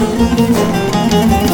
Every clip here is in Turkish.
Müzik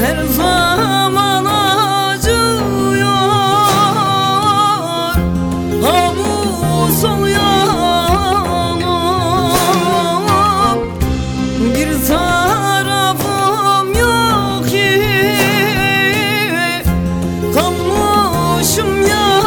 her zaman acıyor. Namusun bir tarafım yok ki. Kalmışım yarım.